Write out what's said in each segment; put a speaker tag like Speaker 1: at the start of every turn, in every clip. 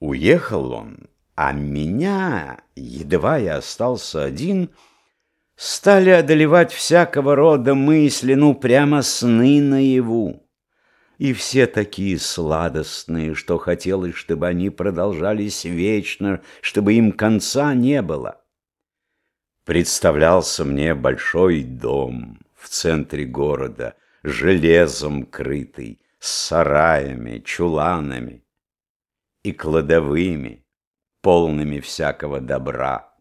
Speaker 1: Уехал он, а меня, едва я остался один, стали одолевать всякого рода мысли, ну, прямо сны наяву. И все такие сладостные, что хотелось, чтобы они продолжались вечно, чтобы им конца не было. Представлялся мне большой дом в центре города, железом крытый, с сараями, чуланами и кладовыми, полными всякого добра.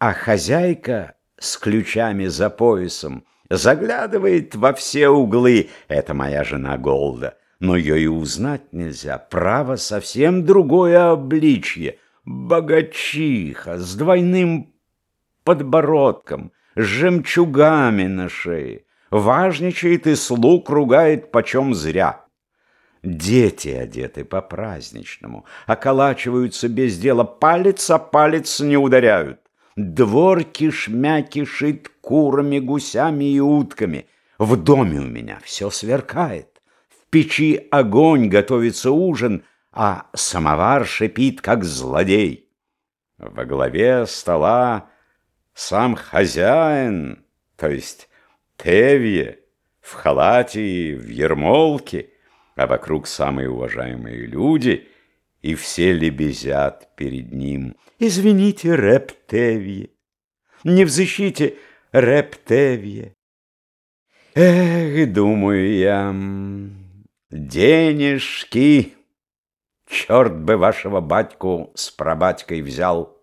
Speaker 1: А хозяйка с ключами за поясом заглядывает во все углы. Это моя жена Голда, но ее и узнать нельзя. Право совсем другое обличье. Богачиха с двойным подбородком, с жемчугами на шее. Важничает и слуг ругает почем зря. Дети одеты по-праздничному, околачиваются без дела, палец о палец не ударяют. Двор кишмя кишит курами, гусями и утками. В доме у меня все сверкает. В печи огонь, готовится ужин, а самовар шипит, как злодей. Во главе стола сам хозяин, то есть Тевье, в халате и в ермолке — а вокруг самые уважаемые люди, и все лебезят перед ним. Извините, Рептевье, не взыщите, Рептевье. Эх, думаю я, денежки, черт бы вашего батьку с прабатькой взял.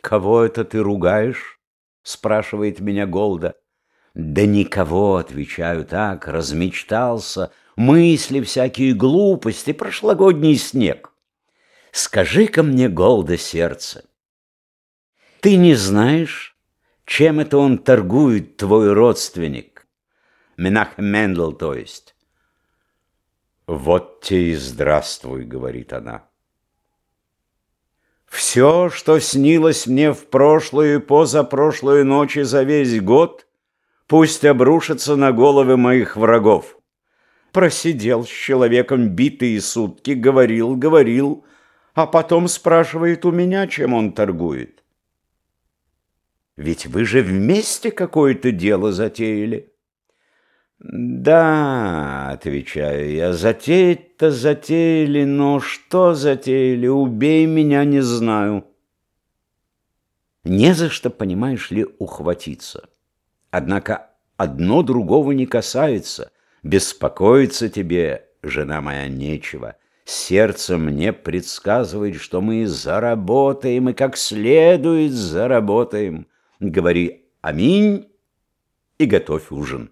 Speaker 1: Кого это ты ругаешь? спрашивает меня Голда. Да никого, отвечаю так, размечтался, мысли всякие глупости, прошлогодний снег. Скажи-ка мне, Голда, сердце, ты не знаешь, чем это он торгует, твой родственник? Менахем Мендел, то есть. Вот те и здравствуй, говорит она. Все, что снилось мне в прошлую и позапрошлую ночи за весь год, пусть обрушится на головы моих врагов. Просидел с человеком битые сутки, говорил, говорил, а потом спрашивает у меня, чем он торгует. Ведь вы же вместе какое-то дело затеяли. Да, отвечаю я, затеять-то затеяли, но что затеяли, убей меня, не знаю. Не за что, понимаешь ли, ухватиться. Однако одно другого не касается — Беспокоиться тебе, жена моя, нечего. Сердце мне предсказывает, что мы заработаем, и как следует заработаем. Говори «Аминь» и готовь ужин.